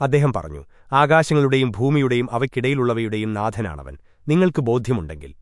അദ്ദേഹം പറഞ്ഞു ആകാശങ്ങളുടെയും ഭൂമിയുടെയും അവയ്ക്കിടയിലുള്ളവയുടെയും നാഥനാണവൻ. നിങ്ങൾക്ക് ബോധ്യമുണ്ടെങ്കിൽ